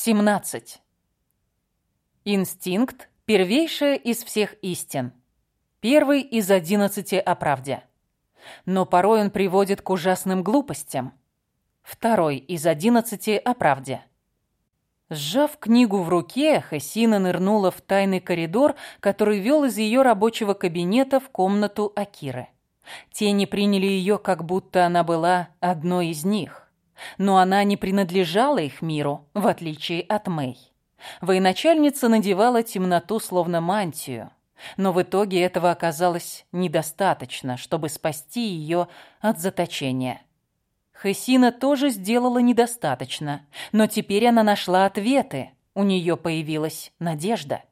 17. Инстинкт – первейшая из всех истин. Первый из одиннадцати о правде. Но порой он приводит к ужасным глупостям. Второй из одиннадцати о правде. Сжав книгу в руке, Хасина нырнула в тайный коридор, который вел из ее рабочего кабинета в комнату Акиры. Тени приняли ее, как будто она была одной из них. Но она не принадлежала их миру, в отличие от Мэй. Военачальница надевала темноту, словно мантию. Но в итоге этого оказалось недостаточно, чтобы спасти ее от заточения. Хесина тоже сделала недостаточно, но теперь она нашла ответы. У нее появилась надежда.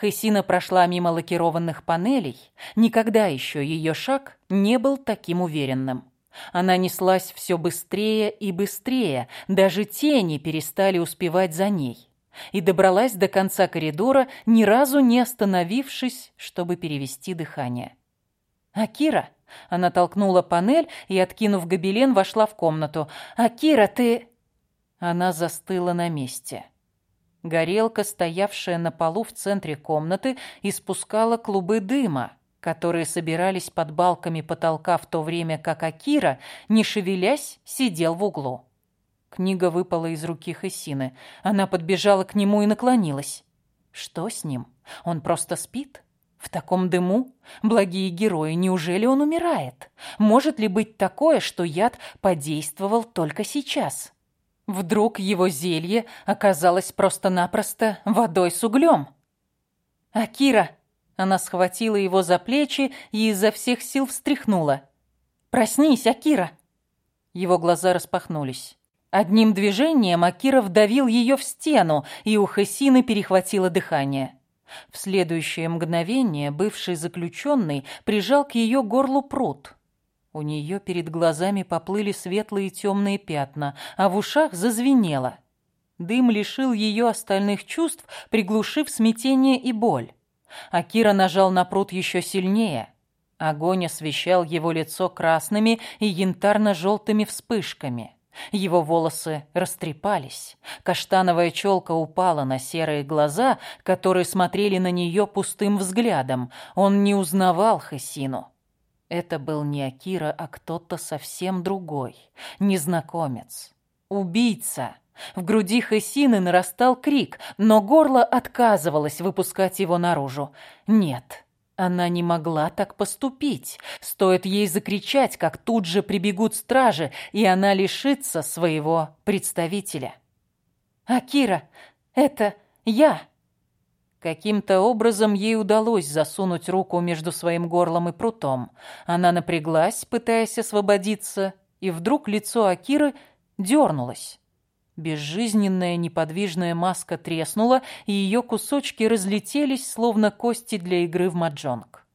Хесина прошла мимо лакированных панелей. Никогда еще ее шаг не был таким уверенным. Она неслась все быстрее и быстрее, даже тени перестали успевать за ней. И добралась до конца коридора, ни разу не остановившись, чтобы перевести дыхание. «Акира!» Она толкнула панель и, откинув гобелен, вошла в комнату. «Акира, ты...» Она застыла на месте. Горелка, стоявшая на полу в центре комнаты, испускала клубы дыма которые собирались под балками потолка в то время, как Акира, не шевелясь, сидел в углу. Книга выпала из руки Хессины. Она подбежала к нему и наклонилась. Что с ним? Он просто спит? В таком дыму? Благие герои, неужели он умирает? Может ли быть такое, что яд подействовал только сейчас? Вдруг его зелье оказалось просто-напросто водой с углем? «Акира!» Она схватила его за плечи и изо всех сил встряхнула. «Проснись, Акира!» Его глаза распахнулись. Одним движением Акира вдавил ее в стену, и у Хесины перехватило дыхание. В следующее мгновение бывший заключенный прижал к ее горлу пруд. У нее перед глазами поплыли светлые темные пятна, а в ушах зазвенело. Дым лишил ее остальных чувств, приглушив смятение и боль. Акира нажал на пруд еще сильнее. Огонь освещал его лицо красными и янтарно-желтыми вспышками. Его волосы растрепались. Каштановая челка упала на серые глаза, которые смотрели на нее пустым взглядом. Он не узнавал Хасину. Это был не Акира, а кто-то совсем другой. Незнакомец. Убийца. В груди Хессины нарастал крик, но горло отказывалось выпускать его наружу. Нет, она не могла так поступить. Стоит ей закричать, как тут же прибегут стражи, и она лишится своего представителя. «Акира, это я!» Каким-то образом ей удалось засунуть руку между своим горлом и прутом. Она напряглась, пытаясь освободиться, и вдруг лицо Акиры дернулось. Безжизненная неподвижная маска треснула, и ее кусочки разлетелись, словно кости для игры в маджонг.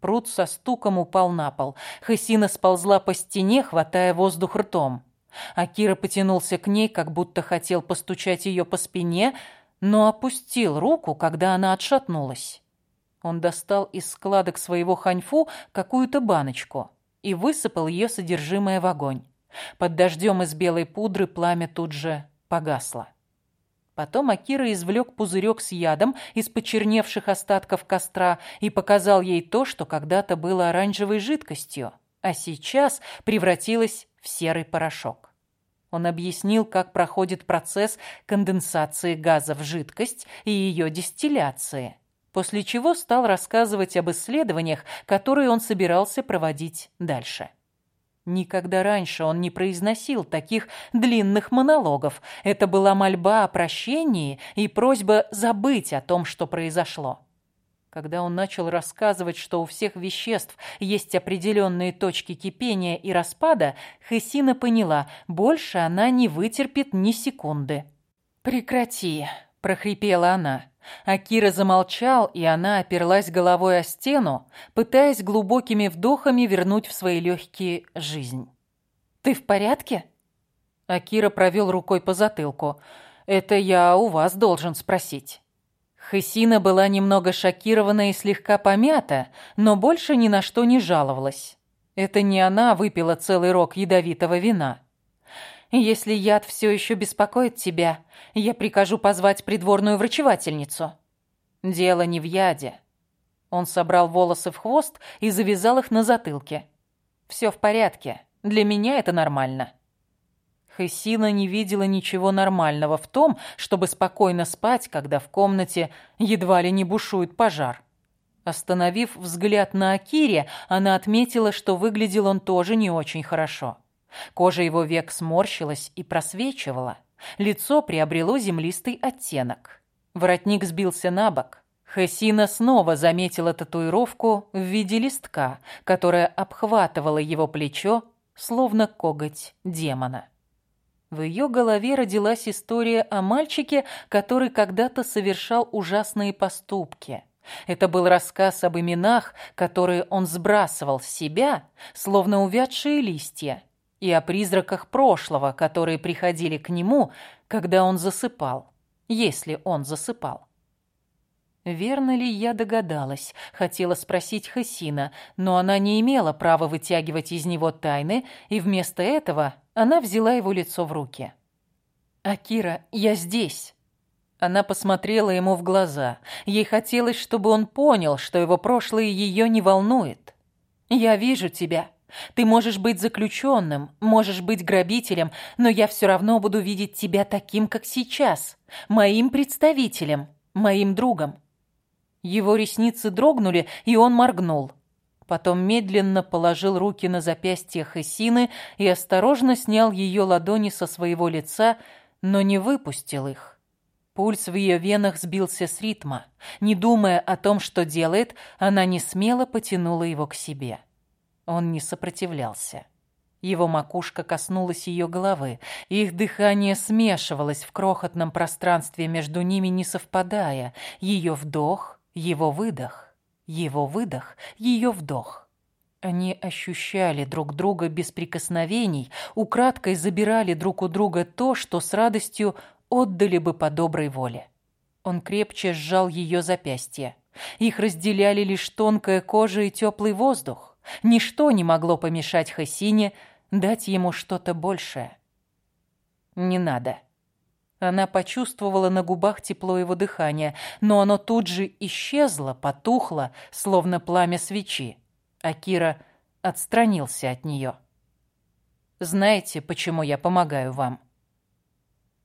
Пруд со стуком упал на пол. Хасина сползла по стене, хватая воздух ртом. Акира потянулся к ней, как будто хотел постучать ее по спине, но опустил руку, когда она отшатнулась. Он достал из складок своего ханьфу какую-то баночку и высыпал ее содержимое в огонь. Под дождем из белой пудры пламя тут же погасло. Потом Акира извлек пузырек с ядом из почерневших остатков костра и показал ей то, что когда-то было оранжевой жидкостью, а сейчас превратилось в серый порошок. Он объяснил, как проходит процесс конденсации газа в жидкость и ее дистилляции, после чего стал рассказывать об исследованиях, которые он собирался проводить дальше. Никогда раньше он не произносил таких длинных монологов. Это была мольба о прощении и просьба забыть о том, что произошло. Когда он начал рассказывать, что у всех веществ есть определенные точки кипения и распада, Хесина поняла, больше она не вытерпит ни секунды. «Прекрати», – прохрипела она. Акира замолчал, и она оперлась головой о стену, пытаясь глубокими вдохами вернуть в свои легкие жизнь. «Ты в порядке?» Акира провел рукой по затылку. «Это я у вас должен спросить». Хесина была немного шокирована и слегка помята, но больше ни на что не жаловалась. Это не она выпила целый рог ядовитого вина. Если яд все еще беспокоит тебя, я прикажу позвать придворную врачевательницу. Дело не в яде. Он собрал волосы в хвост и завязал их на затылке. Все в порядке. Для меня это нормально. Хессина не видела ничего нормального в том, чтобы спокойно спать, когда в комнате едва ли не бушует пожар. Остановив взгляд на Акире, она отметила, что выглядел он тоже не очень хорошо. Кожа его век сморщилась и просвечивала. Лицо приобрело землистый оттенок. Воротник сбился на бок. Хесина снова заметила татуировку в виде листка, которая обхватывала его плечо, словно коготь демона. В ее голове родилась история о мальчике, который когда-то совершал ужасные поступки. Это был рассказ об именах, которые он сбрасывал с себя, словно увядшие листья, и о призраках прошлого, которые приходили к нему, когда он засыпал, если он засыпал. Верно ли я догадалась, хотела спросить Хасина, но она не имела права вытягивать из него тайны, и вместо этого она взяла его лицо в руки. «Акира, я здесь!» Она посмотрела ему в глаза. Ей хотелось, чтобы он понял, что его прошлое ее не волнует. «Я вижу тебя. Ты можешь быть заключенным, можешь быть грабителем, но я все равно буду видеть тебя таким, как сейчас. Моим представителем, моим другом». Его ресницы дрогнули, и он моргнул. Потом медленно положил руки на запястье Хессины и осторожно снял ее ладони со своего лица, но не выпустил их. Пульс в ее венах сбился с ритма. Не думая о том, что делает, она не смело потянула его к себе. Он не сопротивлялся. Его макушка коснулась ее головы. Их дыхание смешивалось в крохотном пространстве между ними, не совпадая. Ее вдох, его выдох, его выдох, ее вдох. Они ощущали друг друга без прикосновений, украдкой забирали друг у друга то, что с радостью отдали бы по доброй воле. Он крепче сжал ее запястье. Их разделяли лишь тонкая кожа и теплый воздух. Ничто не могло помешать Хасине дать ему что-то большее. «Не надо». Она почувствовала на губах тепло его дыхания, но оно тут же исчезло, потухло, словно пламя свечи. Акира отстранился от нее. «Знаете, почему я помогаю вам?»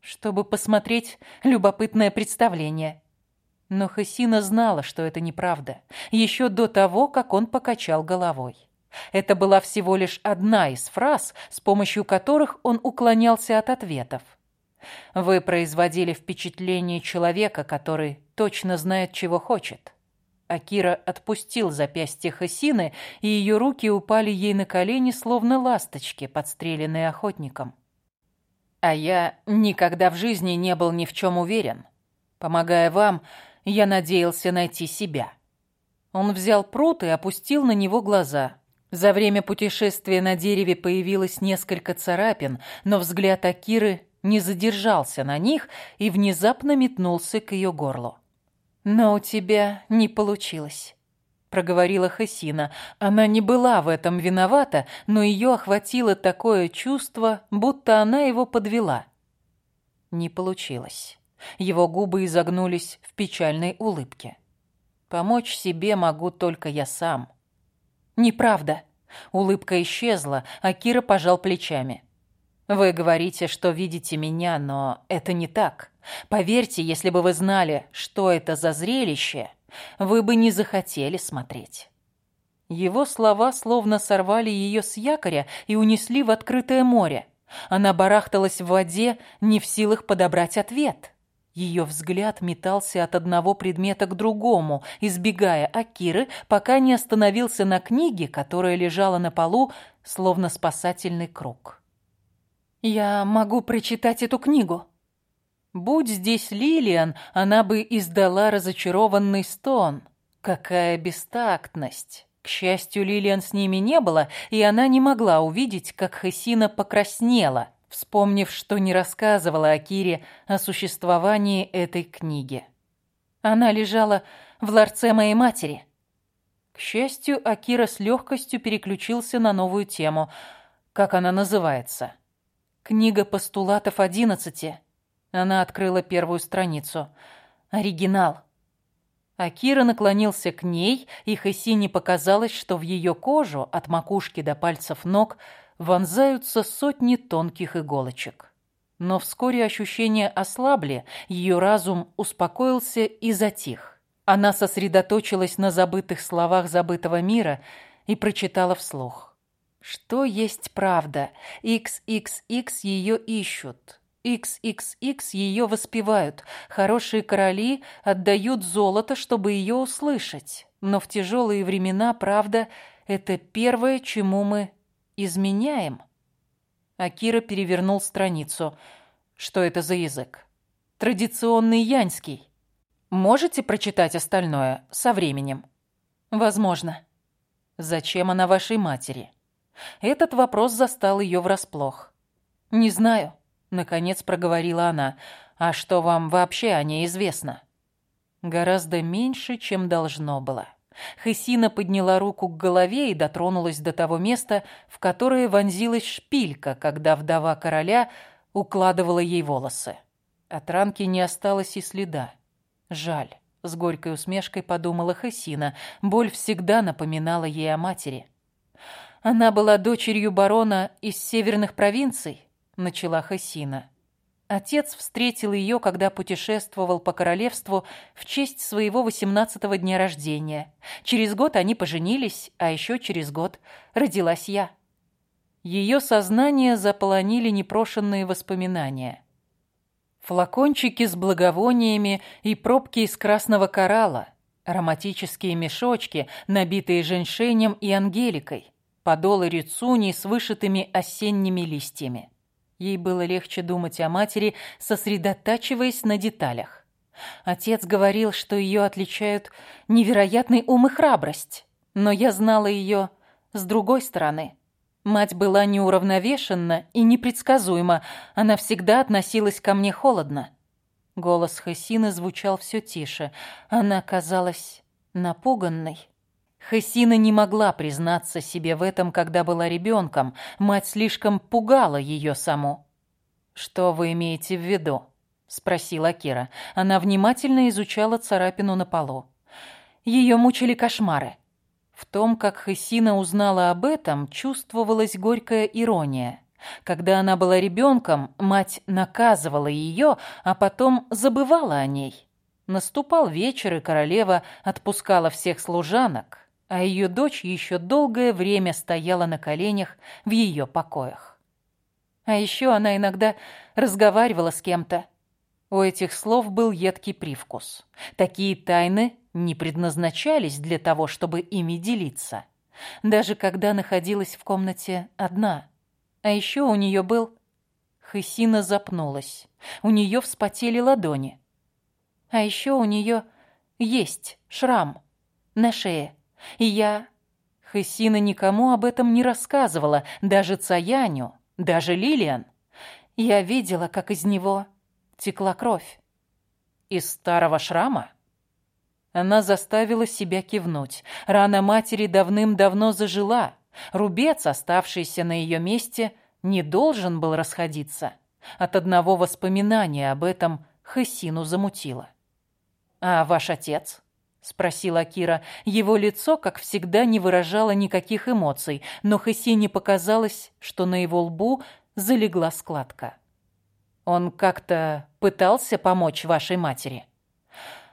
чтобы посмотреть любопытное представление. Но Хасина знала, что это неправда, еще до того, как он покачал головой. Это была всего лишь одна из фраз, с помощью которых он уклонялся от ответов. Вы производили впечатление человека, который точно знает, чего хочет. Акира отпустил запястье Хасины, и ее руки упали ей на колени, словно ласточки, подстреленные охотником. А я никогда в жизни не был ни в чем уверен. Помогая вам, я надеялся найти себя. Он взял пруд и опустил на него глаза. За время путешествия на дереве появилось несколько царапин, но взгляд Акиры не задержался на них и внезапно метнулся к ее горлу. «Но у тебя не получилось». — проговорила Хасина. Она не была в этом виновата, но ее охватило такое чувство, будто она его подвела. Не получилось. Его губы изогнулись в печальной улыбке. «Помочь себе могу только я сам». «Неправда». Улыбка исчезла, а Кира пожал плечами. «Вы говорите, что видите меня, но это не так. Поверьте, если бы вы знали, что это за зрелище, вы бы не захотели смотреть». Его слова словно сорвали ее с якоря и унесли в открытое море. Она барахталась в воде, не в силах подобрать ответ. Ее взгляд метался от одного предмета к другому, избегая Акиры, пока не остановился на книге, которая лежала на полу, словно спасательный круг. «Я могу прочитать эту книгу», Будь здесь Лилиан, она бы издала разочарованный стон. Какая бестактность! К счастью, Лилиан с ними не было, и она не могла увидеть, как Хасина покраснела, вспомнив, что не рассказывала Акире о существовании этой книги. Она лежала в ларце моей матери. К счастью, Акира с легкостью переключился на новую тему. Как она называется? Книга постулатов одиннадцати. Она открыла первую страницу. Оригинал. Акира наклонился к ней, и Хасине показалось, что в ее кожу от макушки до пальцев ног вонзаются сотни тонких иголочек. Но вскоре ощущения ослабли, ее разум успокоился и затих. Она сосредоточилась на забытых словах забытого мира и прочитала вслух. Что есть правда? XXX ее ищут. XXX ее воспевают. Хорошие короли отдают золото, чтобы ее услышать. Но в тяжелые времена правда — это первое, чему мы изменяем. Акира перевернул страницу. Что это за язык? Традиционный яньский. Можете прочитать остальное со временем? Возможно. Зачем она вашей матери? Этот вопрос застал ее врасплох. Не знаю. Наконец проговорила она. «А что вам вообще о ней известно?» Гораздо меньше, чем должно было. Хесина подняла руку к голове и дотронулась до того места, в которое вонзилась шпилька, когда вдова короля укладывала ей волосы. От ранки не осталось и следа. Жаль, с горькой усмешкой подумала Хесина. Боль всегда напоминала ей о матери. Она была дочерью барона из северных провинций, начала Хасина. Отец встретил ее, когда путешествовал по королевству в честь своего восемнадцатого дня рождения. Через год они поженились, а еще через год родилась я. Ее сознание заполонили непрошенные воспоминания. Флакончики с благовониями и пробки из красного коралла, ароматические мешочки, набитые женьшенем и ангеликой, подолы рицуни с вышитыми осенними листьями. Ей было легче думать о матери, сосредотачиваясь на деталях. Отец говорил, что ее отличают невероятный ум и храбрость. Но я знала ее с другой стороны. Мать была неуравновешенна и непредсказуема. Она всегда относилась ко мне холодно. Голос Хасины звучал все тише. Она казалась напуганной. Хасина не могла признаться себе в этом, когда была ребенком. Мать слишком пугала ее саму. «Что вы имеете в виду?» — спросила Кира. Она внимательно изучала царапину на полу. Ее мучили кошмары. В том, как Хасина узнала об этом, чувствовалась горькая ирония. Когда она была ребенком, мать наказывала ее, а потом забывала о ней. Наступал вечер, и королева отпускала всех служанок, а ее дочь еще долгое время стояла на коленях в ее покоях. А еще она иногда разговаривала с кем-то. У этих слов был едкий привкус. Такие тайны не предназначались для того, чтобы ими делиться. Даже когда находилась в комнате одна. А еще у нее был... Хысина запнулась. У нее вспотели ладони. А еще у нее есть шрам на шее. И я... Хысина никому об этом не рассказывала, даже Цаяню, даже Лилиан. Я видела, как из него текла кровь. Из старого шрама? Она заставила себя кивнуть. Рана матери давным-давно зажила. Рубец, оставшийся на ее месте, не должен был расходиться. От одного воспоминания об этом Хысину замутило. «А ваш отец?» — спросила Кира. Его лицо, как всегда, не выражало никаких эмоций, но Хесине показалось, что на его лбу залегла складка. «Он как-то пытался помочь вашей матери?»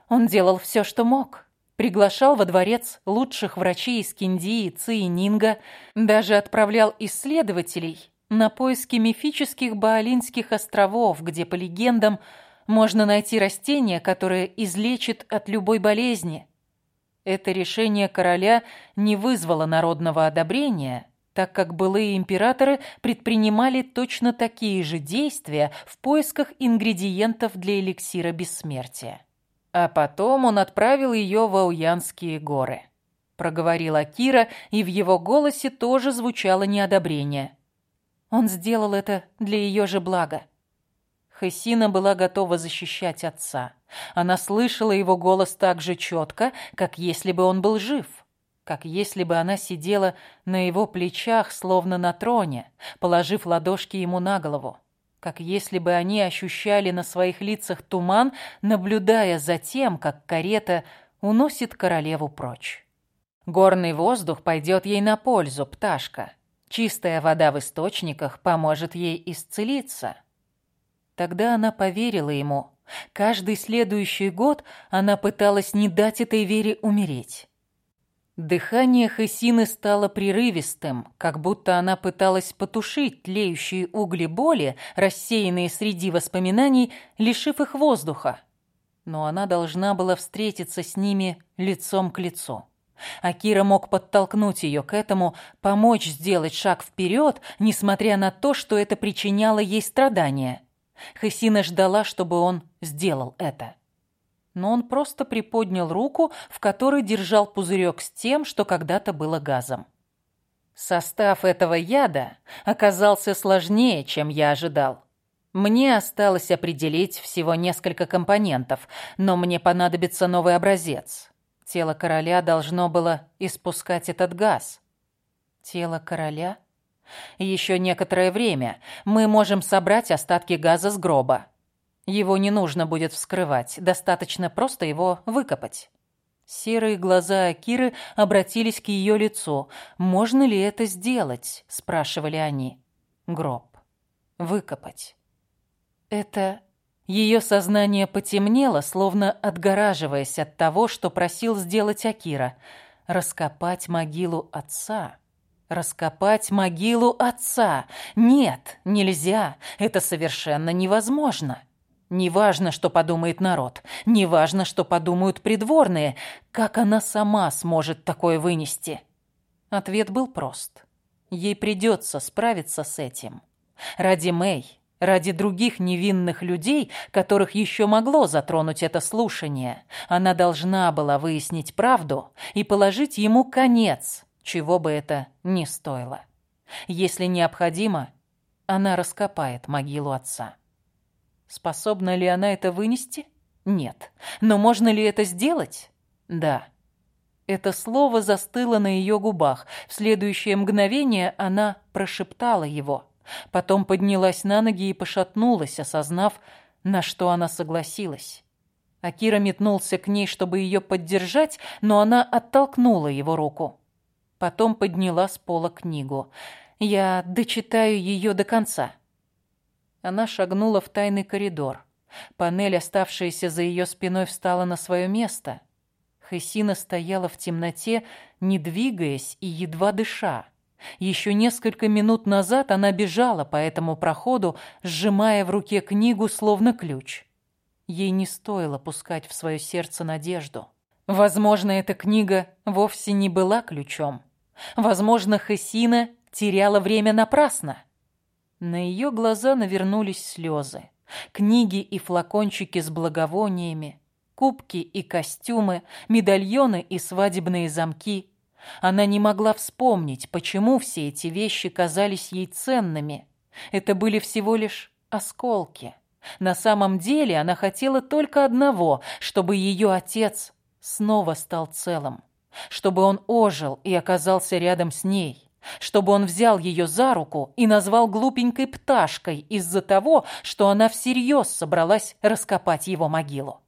«Он делал все, что мог», приглашал во дворец лучших врачей из Киндии, Ци и Нинга, даже отправлял исследователей на поиски мифических Баалинских островов, где, по легендам, можно найти растение, которое излечит от любой болезни. Это решение короля не вызвало народного одобрения, так как былые императоры предпринимали точно такие же действия в поисках ингредиентов для эликсира бессмертия. А потом он отправил ее в Ауянские горы. Проговорила Кира, и в его голосе тоже звучало неодобрение. Он сделал это для ее же блага. Хесина была готова защищать отца. Она слышала его голос так же четко, как если бы он был жив. как если бы она сидела на его плечах, словно на троне, положив ладошки ему на голову, как если бы они ощущали на своих лицах туман, наблюдая за тем, как карета уносит королеву прочь. Горный воздух пойдет ей на пользу, пташка. Чистая вода в источниках поможет ей исцелиться. Тогда она поверила ему. Каждый следующий год она пыталась не дать этой вере умереть. Дыхание Хесины стало прерывистым, как будто она пыталась потушить тлеющие угли боли, рассеянные среди воспоминаний, лишив их воздуха. Но она должна была встретиться с ними лицом к лицу. Акира мог подтолкнуть ее к этому, помочь сделать шаг вперед, несмотря на то, что это причиняло ей страдания. Хесина ждала, чтобы он сделал это но он просто приподнял руку, в которой держал пузырек с тем, что когда-то было газом. Состав этого яда оказался сложнее, чем я ожидал. Мне осталось определить всего несколько компонентов, но мне понадобится новый образец. Тело короля должно было испускать этот газ. Тело короля? Еще некоторое время мы можем собрать остатки газа с гроба. Его не нужно будет вскрывать, достаточно просто его выкопать. Серые глаза Акиры обратились к ее лицу. «Можно ли это сделать?» – спрашивали они. Гроб. Выкопать. Это... Ее сознание потемнело, словно отгораживаясь от того, что просил сделать Акира. Раскопать могилу отца. Раскопать могилу отца. Нет, нельзя. Это совершенно невозможно. Неважно, что подумает народ, неважно, что подумают придворные, как она сама сможет такое вынести. Ответ был прост. Ей придется справиться с этим. Ради Мэй, ради других невинных людей, которых еще могло затронуть это слушание, она должна была выяснить правду и положить ему конец, чего бы это ни стоило. Если необходимо, она раскопает могилу отца. Способна ли она это вынести? Нет. Но можно ли это сделать? Да. Это слово застыло на ее губах. В следующее мгновение она прошептала его. Потом поднялась на ноги и пошатнулась, осознав, на что она согласилась. Акира метнулся к ней, чтобы ее поддержать, но она оттолкнула его руку. Потом подняла с пола книгу. «Я дочитаю ее до конца». Она шагнула в тайный коридор. Панель, оставшаяся за ее спиной, встала на свое место. Хесина стояла в темноте, не двигаясь и едва дыша. Еще несколько минут назад она бежала по этому проходу, сжимая в руке книгу, словно ключ. Ей не стоило пускать в свое сердце надежду. Возможно, эта книга вовсе не была ключом. Возможно, Хесина теряла время напрасно. На ее глаза навернулись слезы. Книги и флакончики с благовониями, кубки и костюмы, медальоны и свадебные замки. Она не могла вспомнить, почему все эти вещи казались ей ценными. Это были всего лишь осколки. На самом деле она хотела только одного, чтобы ее отец снова стал целым, чтобы он ожил и оказался рядом с ней чтобы он взял ее за руку и назвал глупенькой пташкой из-за того, что она всерьез собралась раскопать его могилу.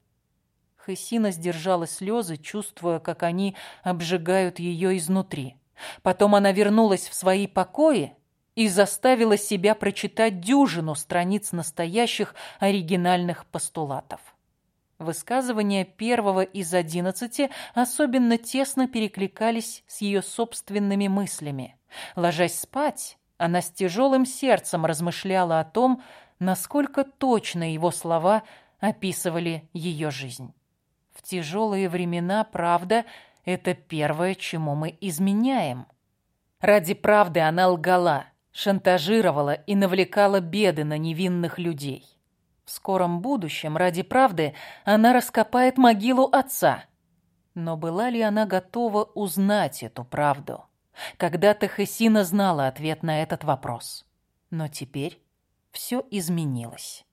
Хесина сдержала слезы, чувствуя, как они обжигают ее изнутри. Потом она вернулась в свои покои и заставила себя прочитать дюжину страниц настоящих оригинальных постулатов. Высказывания первого из одиннадцати особенно тесно перекликались с ее собственными мыслями. Ложась спать, она с тяжелым сердцем размышляла о том, насколько точно его слова описывали ее жизнь. В тяжелые времена правда — это первое, чему мы изменяем. Ради правды она лгала, шантажировала и навлекала беды на невинных людей. В скором будущем ради правды она раскопает могилу отца. Но была ли она готова узнать эту правду? Когда-то Хесина знала ответ на этот вопрос. Но теперь все изменилось.